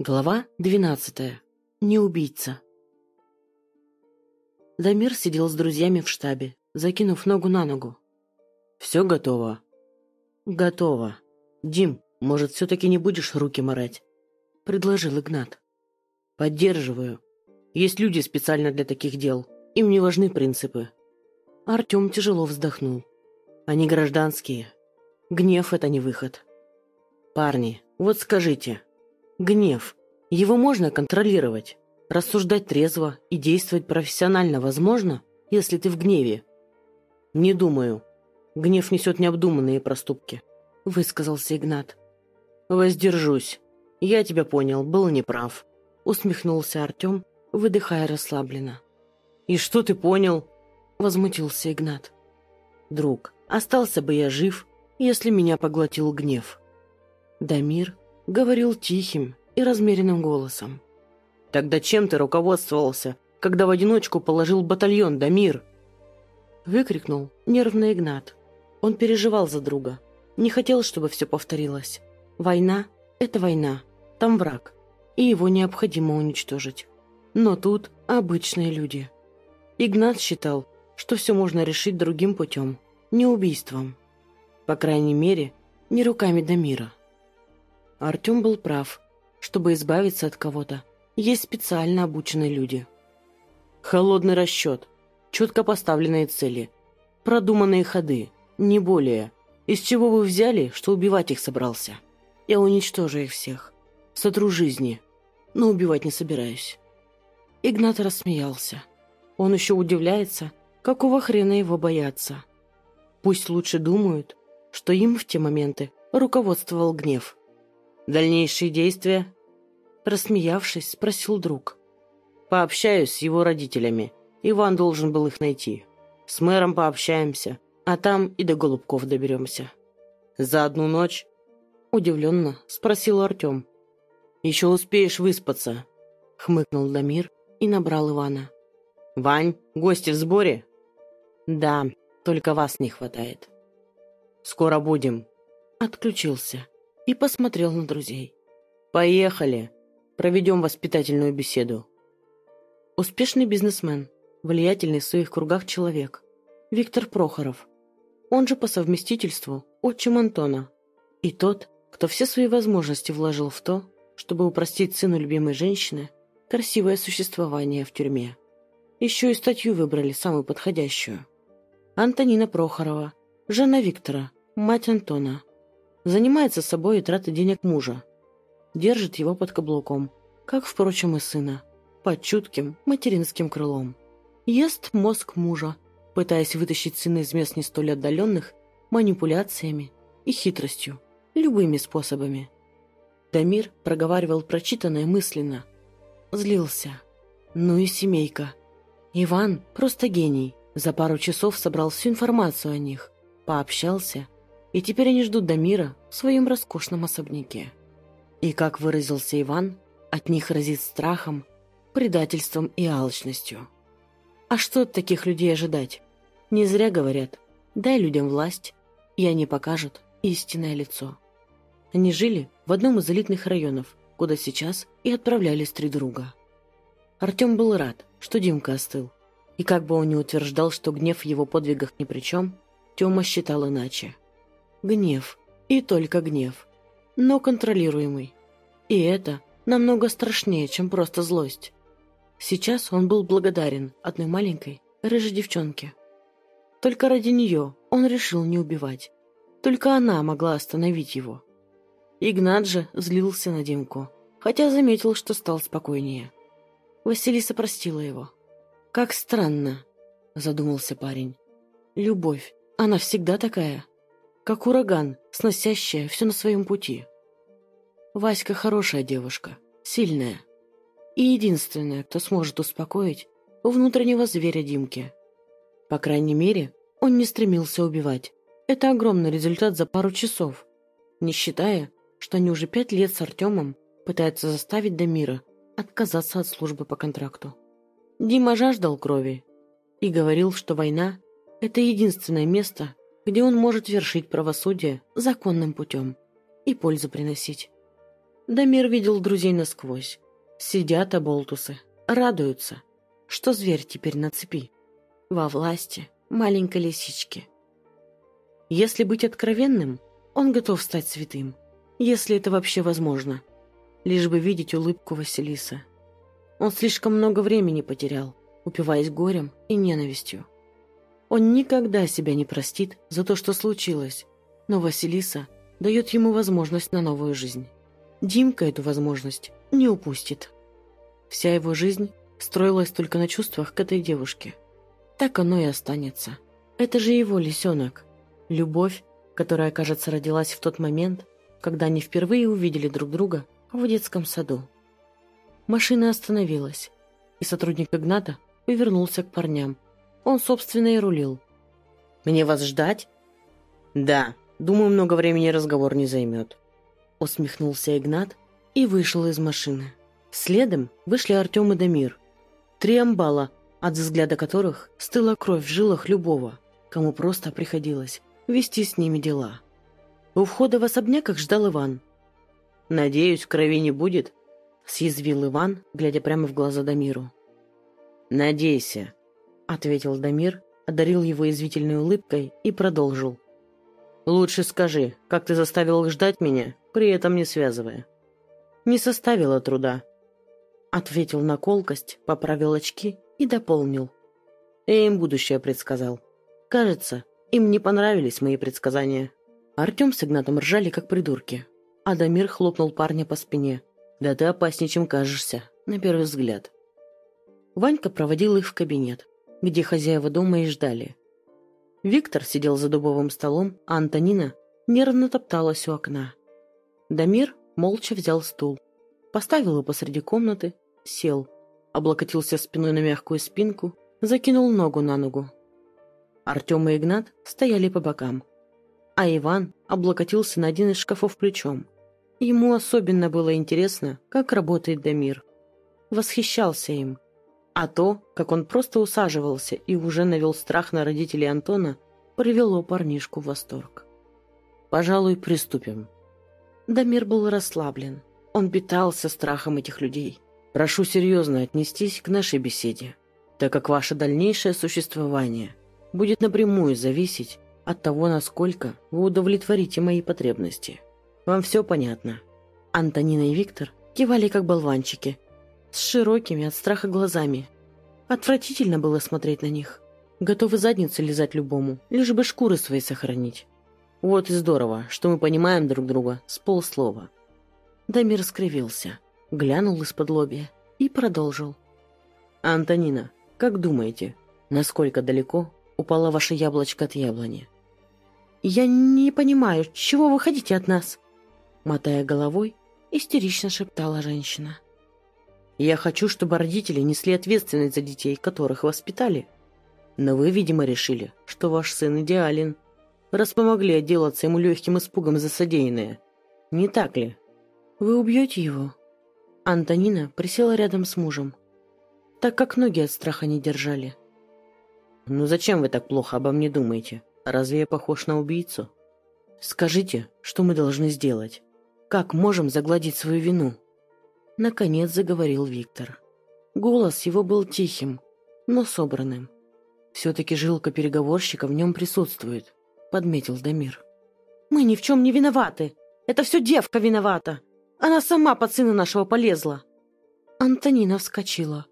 Глава двенадцатая. Не убийца. Дамир сидел с друзьями в штабе, закинув ногу на ногу. «Все готово?» «Готово. Дим, может, все-таки не будешь руки морать?» — предложил Игнат. «Поддерживаю. Есть люди специально для таких дел. Им не важны принципы». Артем тяжело вздохнул. «Они гражданские. Гнев — это не выход. Парни, вот скажите, Гнев. Его можно контролировать. Рассуждать трезво и действовать профессионально возможно, если ты в гневе. Не думаю. Гнев несет необдуманные проступки, высказался Игнат. Воздержусь. Я тебя понял, был неправ. Усмехнулся Артем, выдыхая расслабленно. И что ты понял? Возмутился Игнат. Друг, остался бы я жив, если меня поглотил гнев. Дамир говорил тихим и размеренным голосом. «Тогда чем ты руководствовался, когда в одиночку положил батальон Дамир?» Выкрикнул нервный Игнат. Он переживал за друга. Не хотел, чтобы все повторилось. Война — это война. Там враг. И его необходимо уничтожить. Но тут обычные люди. Игнат считал, что все можно решить другим путем. Не убийством. По крайней мере, не руками Дамира. Артем был прав. Чтобы избавиться от кого-то, есть специально обученные люди. Холодный расчет, четко поставленные цели, продуманные ходы, не более. Из чего вы взяли, что убивать их собрался? Я уничтожу их всех. Сотру жизни, но убивать не собираюсь. Игнат рассмеялся. Он еще удивляется, какого хрена его бояться. Пусть лучше думают, что им в те моменты руководствовал гнев. Дальнейшие действия?» Рассмеявшись, спросил друг. «Пообщаюсь с его родителями. Иван должен был их найти. С мэром пообщаемся, а там и до Голубков доберемся». «За одну ночь?» Удивленно спросил Артем. «Еще успеешь выспаться», — хмыкнул Дамир и набрал Ивана. «Вань, гости в сборе?» «Да, только вас не хватает». «Скоро будем», — отключился и посмотрел на друзей. «Поехали! Проведем воспитательную беседу». Успешный бизнесмен, влиятельный в своих кругах человек. Виктор Прохоров. Он же по совместительству отчим Антона. И тот, кто все свои возможности вложил в то, чтобы упростить сыну любимой женщины красивое существование в тюрьме. Еще и статью выбрали самую подходящую. Антонина Прохорова, жена Виктора, мать Антона. Занимается собой и тратит денег мужа. Держит его под каблуком, как, впрочем, и сына, под чутким материнским крылом. Ест мозг мужа, пытаясь вытащить сына из мест не столь отдаленных манипуляциями и хитростью, любыми способами. Дамир проговаривал прочитанное мысленно. Злился. Ну и семейка. Иван просто гений. За пару часов собрал всю информацию о них, пообщался и теперь они ждут Дамира в своем роскошном особняке. И, как выразился Иван, от них разит страхом, предательством и алчностью. А что от таких людей ожидать? Не зря говорят, дай людям власть, и они покажут истинное лицо. Они жили в одном из элитных районов, куда сейчас и отправлялись три друга. Артем был рад, что Димка остыл. И как бы он ни утверждал, что гнев в его подвигах ни при чем, Тёма считал иначе – Гнев. И только гнев. Но контролируемый. И это намного страшнее, чем просто злость. Сейчас он был благодарен одной маленькой, рыжей девчонке. Только ради нее он решил не убивать. Только она могла остановить его. Игнат же злился на Димку, хотя заметил, что стал спокойнее. Василиса простила его. «Как странно», — задумался парень. «Любовь, она всегда такая?» Как ураган, сносящая все на своем пути. Васька хорошая девушка, сильная. И единственная, кто сможет успокоить внутреннего зверя Димки. По крайней мере, он не стремился убивать. Это огромный результат за пару часов. Не считая, что они уже пять лет с Артемом пытаются заставить Дамира отказаться от службы по контракту. Дима жаждал крови и говорил, что война – это единственное место, где он может вершить правосудие законным путем и пользу приносить. Дамир видел друзей насквозь. Сидят оболтусы, радуются, что зверь теперь на цепи. Во власти маленькой лисички. Если быть откровенным, он готов стать святым, если это вообще возможно, лишь бы видеть улыбку Василиса. Он слишком много времени потерял, упиваясь горем и ненавистью. Он никогда себя не простит за то, что случилось, но Василиса дает ему возможность на новую жизнь. Димка эту возможность не упустит. Вся его жизнь строилась только на чувствах к этой девушке. Так оно и останется. Это же его лисенок. Любовь, которая, кажется, родилась в тот момент, когда они впервые увидели друг друга в детском саду. Машина остановилась, и сотрудник Игната повернулся к парням. Он, собственно, и рулил. «Мне вас ждать?» «Да, думаю, много времени разговор не займет», — усмехнулся Игнат и вышел из машины. Следом вышли Артем и Дамир. Три амбала, от взгляда которых стыла кровь в жилах любого, кому просто приходилось вести с ними дела. У входа в особняк их ждал Иван. «Надеюсь, крови не будет?» — съязвил Иван, глядя прямо в глаза Дамиру. «Надейся», — ответил Дамир, одарил его извительной улыбкой и продолжил. «Лучше скажи, как ты заставил их ждать меня, при этом не связывая?» «Не составило труда», — ответил на колкость, поправил очки и дополнил. «Я им будущее предсказал. Кажется, им не понравились мои предсказания». Артем с Игнатом ржали, как придурки. Адамир хлопнул парня по спине. «Да ты опаснее, чем кажешься, на первый взгляд». Ванька проводил их в кабинет, где хозяева дома и ждали. Виктор сидел за дубовым столом, а Антонина нервно топталась у окна. Дамир молча взял стул, поставил его посреди комнаты, сел, облокотился спиной на мягкую спинку, закинул ногу на ногу. Артем и Игнат стояли по бокам, а Иван облокотился на один из шкафов плечом. Ему особенно было интересно, как работает Дамир. Восхищался им. А то, как он просто усаживался и уже навел страх на родителей Антона, привело парнишку в восторг. «Пожалуй, приступим». Дамир был расслаблен. Он питался страхом этих людей. Прошу серьезно отнестись к нашей беседе, так как ваше дальнейшее существование будет напрямую зависеть от того, насколько вы удовлетворите мои потребности. Вам все понятно?» Антонина и Виктор кивали как болванчики, с широкими от страха глазами. Отвратительно было смотреть на них. Готовы задницу лизать любому, лишь бы шкуры свои сохранить. Вот и здорово, что мы понимаем друг друга с полслова. Дамир скривился, глянул из-под лобья и продолжил. «Антонина, как думаете, насколько далеко упала ваше яблочко от яблони?» «Я не понимаю, чего вы хотите от нас?» Мотая головой, истерично шептала женщина. «Я хочу, чтобы родители несли ответственность за детей, которых воспитали. Но вы, видимо, решили, что ваш сын идеален, раз помогли отделаться ему легким испугом за содеянное. Не так ли?» «Вы убьете его?» Антонина присела рядом с мужем, так как ноги от страха не держали. «Ну зачем вы так плохо обо мне думаете? Разве я похож на убийцу? Скажите, что мы должны сделать? Как можем загладить свою вину?» Наконец заговорил Виктор. Голос его был тихим, но собранным. «Все-таки жилка переговорщика в нем присутствует», — подметил Дамир. «Мы ни в чем не виноваты. Это все девка виновата», она сама под сына нашего полезла. Антонина вскочила.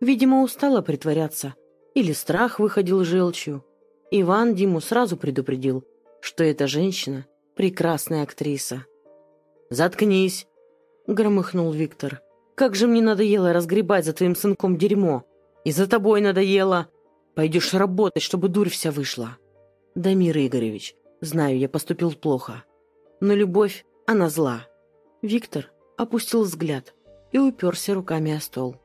Видимо, устала притворяться. Или страх выходил желчью. Иван Диму сразу предупредил, что эта женщина — прекрасная актриса. «Заткнись!» — громыхнул Виктор. «Как же мне надоело разгребать за твоим сынком дерьмо! И за тобой надоело! Пойдешь работать, чтобы дурь вся вышла!» «Дамир Игоревич, знаю, я поступил плохо. Но любовь, она зла. Виктор опустил взгляд и уперся руками о стол.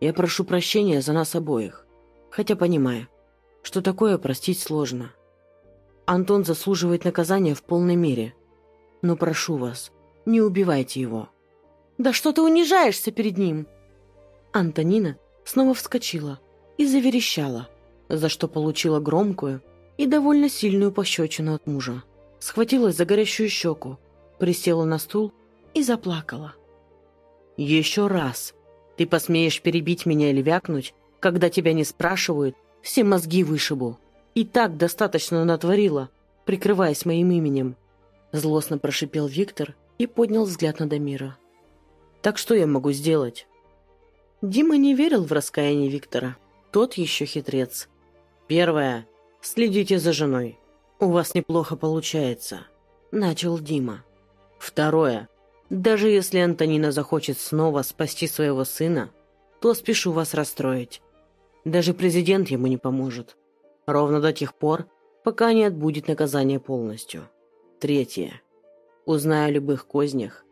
«Я прошу прощения за нас обоих, хотя понимаю, что такое простить сложно. Антон заслуживает наказания в полной мере, но прошу вас, не убивайте его». «Да что ты унижаешься перед ним?» Антонина снова вскочила и заверещала, за что получила громкую и довольно сильную пощечину от мужа. Схватилась за горящую щеку, присела на стул и заплакала. «Еще раз ты посмеешь перебить меня или вякнуть, когда тебя не спрашивают, все мозги вышибу. И так достаточно натворила, прикрываясь моим именем». Злостно прошипел Виктор и поднял взгляд на Дамира. «Так что я могу сделать?» Дима не верил в раскаяние Виктора. Тот еще хитрец. «Первое. Следите за женой. У вас неплохо получается», — начал Дима. «Второе. Даже если Антонина захочет снова спасти своего сына, то спешу вас расстроить. Даже президент ему не поможет. Ровно до тех пор, пока не отбудет наказание полностью. Третье. Узнаю о любых кознях,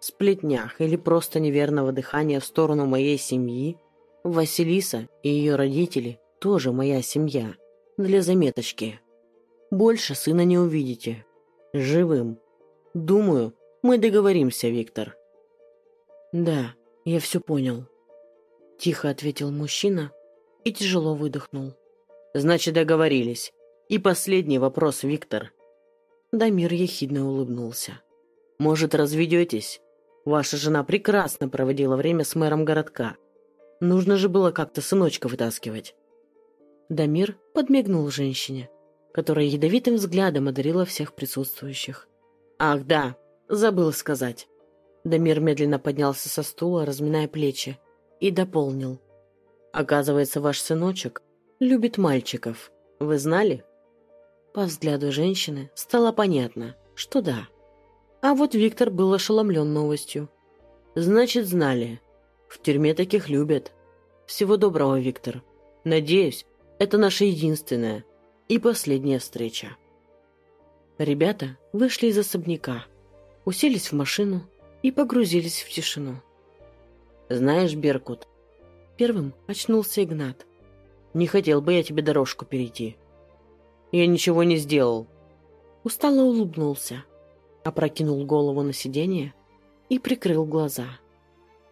сплетнях или просто неверного дыхания в сторону моей семьи, Василиса и ее родители тоже моя семья. Для заметочки. Больше сына не увидите. Живым. Думаю, мы договоримся, Виктор. Да, я все понял. Тихо ответил мужчина и тяжело выдохнул. Значит, договорились. И последний вопрос, Виктор. Дамир ехидно улыбнулся. Может, разведетесь? Ваша жена прекрасно проводила время с мэром городка. Нужно же было как-то сыночка вытаскивать. Дамир подмигнул женщине, которая ядовитым взглядом одарила всех присутствующих. «Ах, да, Забыл сказать. Дамир медленно поднялся со стула, разминая плечи, и дополнил. Оказывается, ваш сыночек любит мальчиков. Вы знали? По взгляду женщины стало понятно, что да. А вот Виктор был ошеломлен новостью. Значит, знали. В тюрьме таких любят. Всего доброго, Виктор. Надеюсь, это наша единственная и последняя встреча. Ребята вышли из особняка уселись в машину и погрузились в тишину. «Знаешь, Беркут...» Первым очнулся Игнат. «Не хотел бы я тебе дорожку перейти. Я ничего не сделал». Устало улыбнулся, опрокинул голову на сиденье и прикрыл глаза.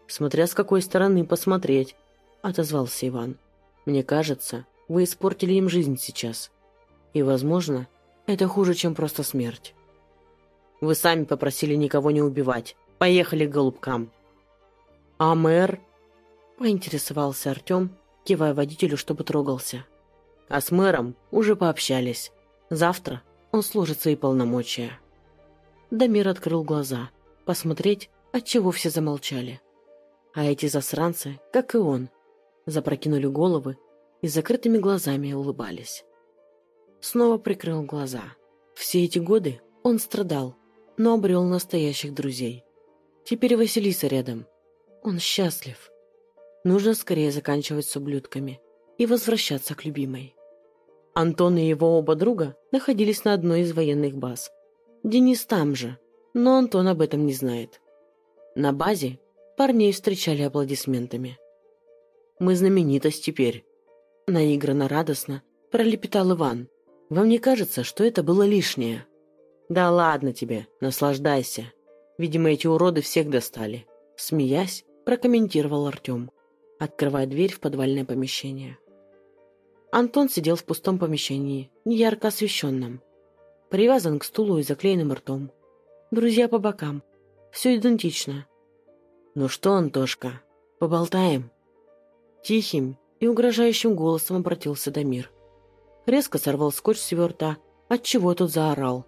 «Смотря с какой стороны посмотреть», — отозвался Иван. «Мне кажется, вы испортили им жизнь сейчас. И, возможно, это хуже, чем просто смерть». Вы сами попросили никого не убивать. Поехали к голубкам». «А мэр?» — поинтересовался Артем, кивая водителю, чтобы трогался. «А с мэром уже пообщались. Завтра он сложит свои полномочия». Дамир открыл глаза, посмотреть, отчего все замолчали. А эти засранцы, как и он, запрокинули головы и закрытыми глазами улыбались. Снова прикрыл глаза. Все эти годы он страдал, но обрел настоящих друзей. Теперь Василиса рядом. Он счастлив. Нужно скорее заканчивать с ублюдками и возвращаться к любимой. Антон и его оба друга находились на одной из военных баз. Денис там же, но Антон об этом не знает. На базе парней встречали аплодисментами. «Мы знаменитость теперь», — наигранно радостно пролепетал Иван. «Вам не кажется, что это было лишнее?» «Да ладно тебе, наслаждайся. Видимо, эти уроды всех достали». Смеясь, прокомментировал Артем, открывая дверь в подвальное помещение. Антон сидел в пустом помещении, неярко освещенном. Привязан к стулу и заклеенным ртом. Друзья по бокам. Все идентично. «Ну что, Антошка, поболтаем?» Тихим и угрожающим голосом обратился Дамир. Резко сорвал скотч с его рта, отчего тот заорал.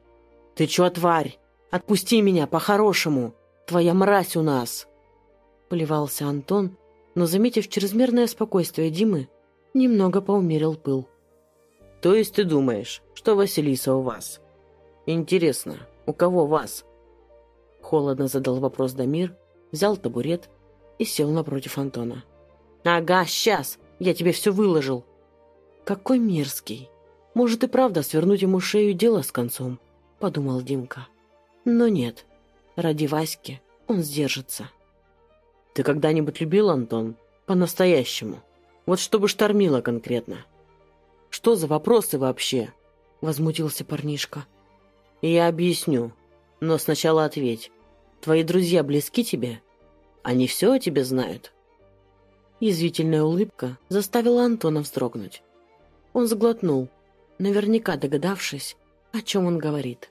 «Ты чё, тварь? Отпусти меня, по-хорошему! Твоя мразь у нас!» Поливался Антон, но, заметив чрезмерное спокойствие Димы, немного поумерил пыл. «То есть ты думаешь, что Василиса у вас?» «Интересно, у кого вас?» Холодно задал вопрос Дамир, взял табурет и сел напротив Антона. «Ага, сейчас! Я тебе все выложил!» «Какой мерзкий! Может и правда свернуть ему шею дело с концом?» подумал Димка. Но нет, ради Васьки он сдержится. Ты когда-нибудь любил, Антон? По-настоящему? Вот чтобы штормило конкретно. Что за вопросы вообще? Возмутился парнишка. Я объясню, но сначала ответь. Твои друзья близки тебе? Они все о тебе знают? Язвительная улыбка заставила Антона вздрогнуть. Он заглотнул, наверняка догадавшись, о чем он говорит.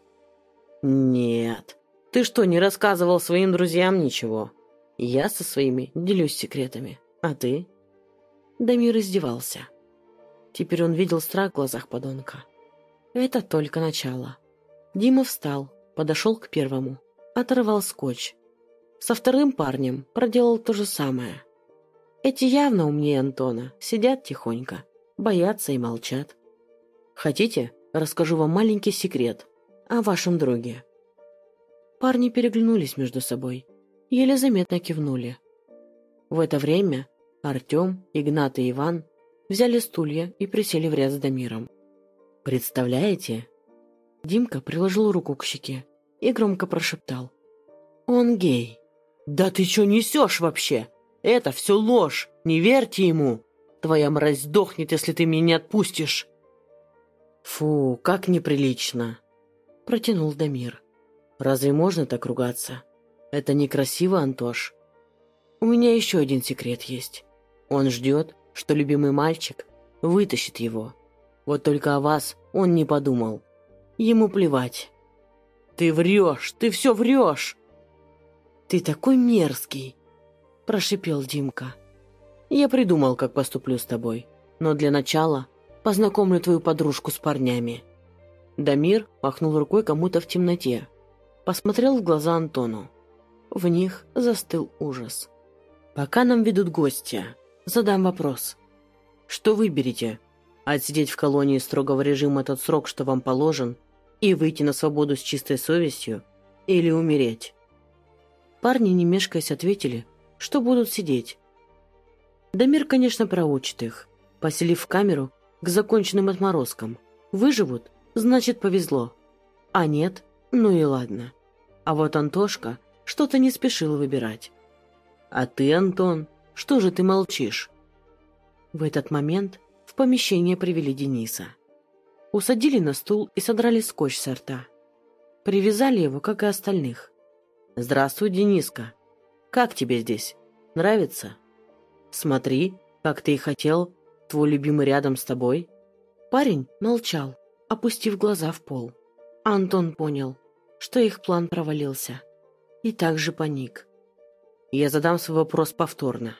«Нет, Ты что, не рассказывал своим друзьям ничего? Я со своими делюсь секретами. А ты?» Дамир издевался. Теперь он видел страх в глазах подонка. Это только начало. Дима встал, подошел к первому, оторвал скотч. Со вторым парнем проделал то же самое. Эти явно умнее Антона, сидят тихонько, боятся и молчат. Хотите, расскажу вам маленький секрет о вашем друге. Парни переглянулись между собой, еле заметно кивнули. В это время Артем, Игнат и Иван взяли стулья и присели в ряд с Дамиром. «Представляете?» Димка приложил руку к щеке и громко прошептал. «Он гей». «Да ты что несешь вообще? Это все ложь, не верьте ему. Твоя мразь сдохнет, если ты меня не отпустишь». «Фу, как неприлично!» Протянул Дамир. «Разве можно так ругаться? Это некрасиво, Антош. У меня еще один секрет есть. Он ждет, что любимый мальчик вытащит его. Вот только о вас он не подумал. Ему плевать. «Ты врешь! Ты все врешь!» «Ты такой мерзкий!» – прошипел Димка. «Я придумал, как поступлю с тобой. Но для начала познакомлю твою подружку с парнями». Дамир махнул рукой кому-то в темноте. Посмотрел в глаза Антону. В них застыл ужас. «Пока нам ведут гостя, задам вопрос. Что выберете? Отсидеть в колонии строгого режима тот срок, что вам положен, и выйти на свободу с чистой совестью, или умереть?» Парни, не мешкаясь, ответили, что будут сидеть. Дамир, конечно, проучит их, поселив в камеру к законченным отморозкам. Выживут, значит, повезло. А нет, ну и ладно. А вот Антошка что-то не спешил выбирать. «А ты, Антон, что же ты молчишь?» В этот момент в помещение привели Дениса. Усадили на стул и содрали скотч со рта. Привязали его, как и остальных. «Здравствуй, Дениска. Как тебе здесь? Нравится?» «Смотри, как ты и хотел, твой любимый рядом с тобой». Парень молчал, опустив глаза в пол. Антон понял, что их план провалился. И также паник. Я задам свой вопрос повторно.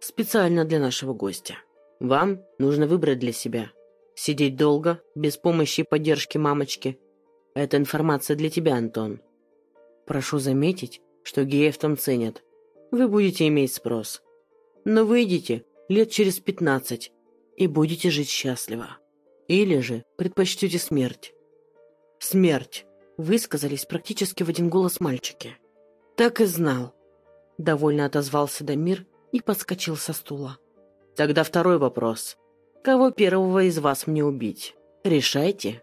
Специально для нашего гостя. Вам нужно выбрать для себя. Сидеть долго, без помощи и поддержки мамочки. Это информация для тебя, Антон. Прошу заметить, что геев там ценят. Вы будете иметь спрос. Но выйдете лет через пятнадцать и будете жить счастливо. Или же предпочтете смерть. Смерть, высказались практически в один голос мальчики. Так и знал. Довольно отозвался Дамир и подскочил со стула. Тогда второй вопрос. Кого первого из вас мне убить? Решайте.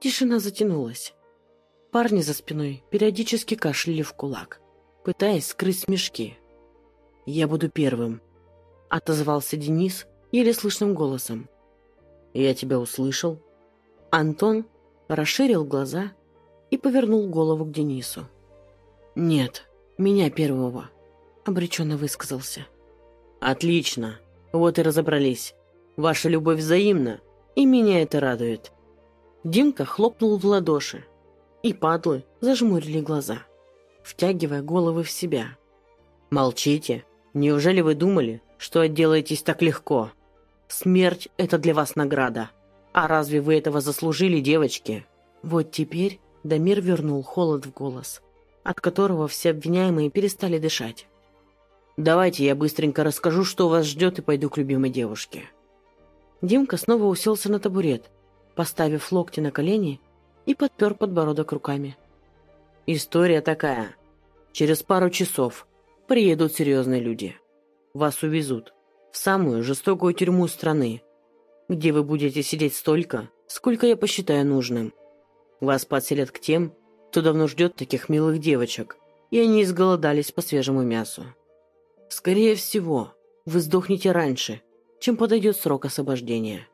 Тишина затянулась. Парни за спиной периодически кашляли в кулак, пытаясь скрыть смешки. «Я буду первым», — отозвался Денис еле слышным голосом. «Я тебя услышал». Антон расширил глаза и повернул голову к Денису. «Нет, меня первого», — обреченно высказался. «Отлично, вот и разобрались. Ваша любовь взаимна, и меня это радует». Димка хлопнул в ладоши, и падлы зажмурили глаза, втягивая головы в себя. «Молчите. Неужели вы думали, что отделаетесь так легко? Смерть — это для вас награда. А разве вы этого заслужили, девочки?» Вот теперь Дамир вернул холод в голос, от которого все обвиняемые перестали дышать. «Давайте я быстренько расскажу, что вас ждет, и пойду к любимой девушке». Димка снова уселся на табурет, поставив локти на колени и подпер подбородок руками. «История такая. Через пару часов приедут серьезные люди. Вас увезут в самую жестокую тюрьму страны, где вы будете сидеть столько, сколько я посчитаю нужным. Вас подселят к тем, кто давно ждет таких милых девочек, и они изголодались по свежему мясу. Скорее всего, вы сдохнете раньше, чем подойдет срок освобождения.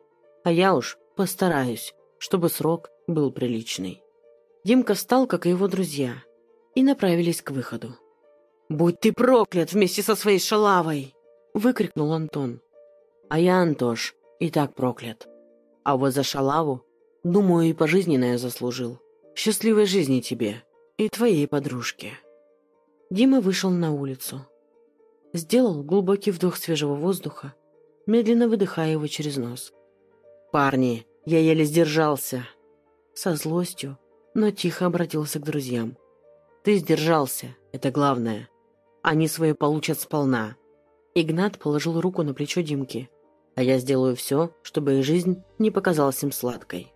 А я уж постараюсь, чтобы срок был приличный. Димка встал, как и его друзья, и направились к выходу. «Будь ты проклят вместе со своей шалавой!» — выкрикнул Антон. «А я, Антош, и так проклят. А вот за шалаву, думаю, и пожизненное заслужил. Счастливой жизни тебе!» и твоей подружке». Дима вышел на улицу. Сделал глубокий вдох свежего воздуха, медленно выдыхая его через нос. «Парни, я еле сдержался!» Со злостью, но тихо обратился к друзьям. «Ты сдержался, это главное. Они свое получат сполна». Игнат положил руку на плечо Димки. «А я сделаю все, чтобы их жизнь не показалась им сладкой».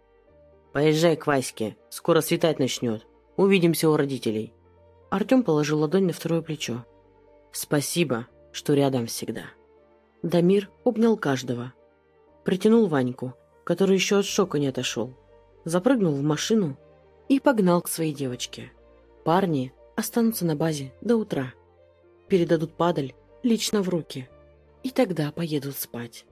«Поезжай к Ваське, скоро светать начнет. Увидимся у родителей». Артем положил ладонь на второе плечо. «Спасибо, что рядом всегда». Дамир обнял каждого. Притянул Ваньку, который еще от шока не отошел. Запрыгнул в машину и погнал к своей девочке. Парни останутся на базе до утра. Передадут падаль лично в руки. И тогда поедут спать.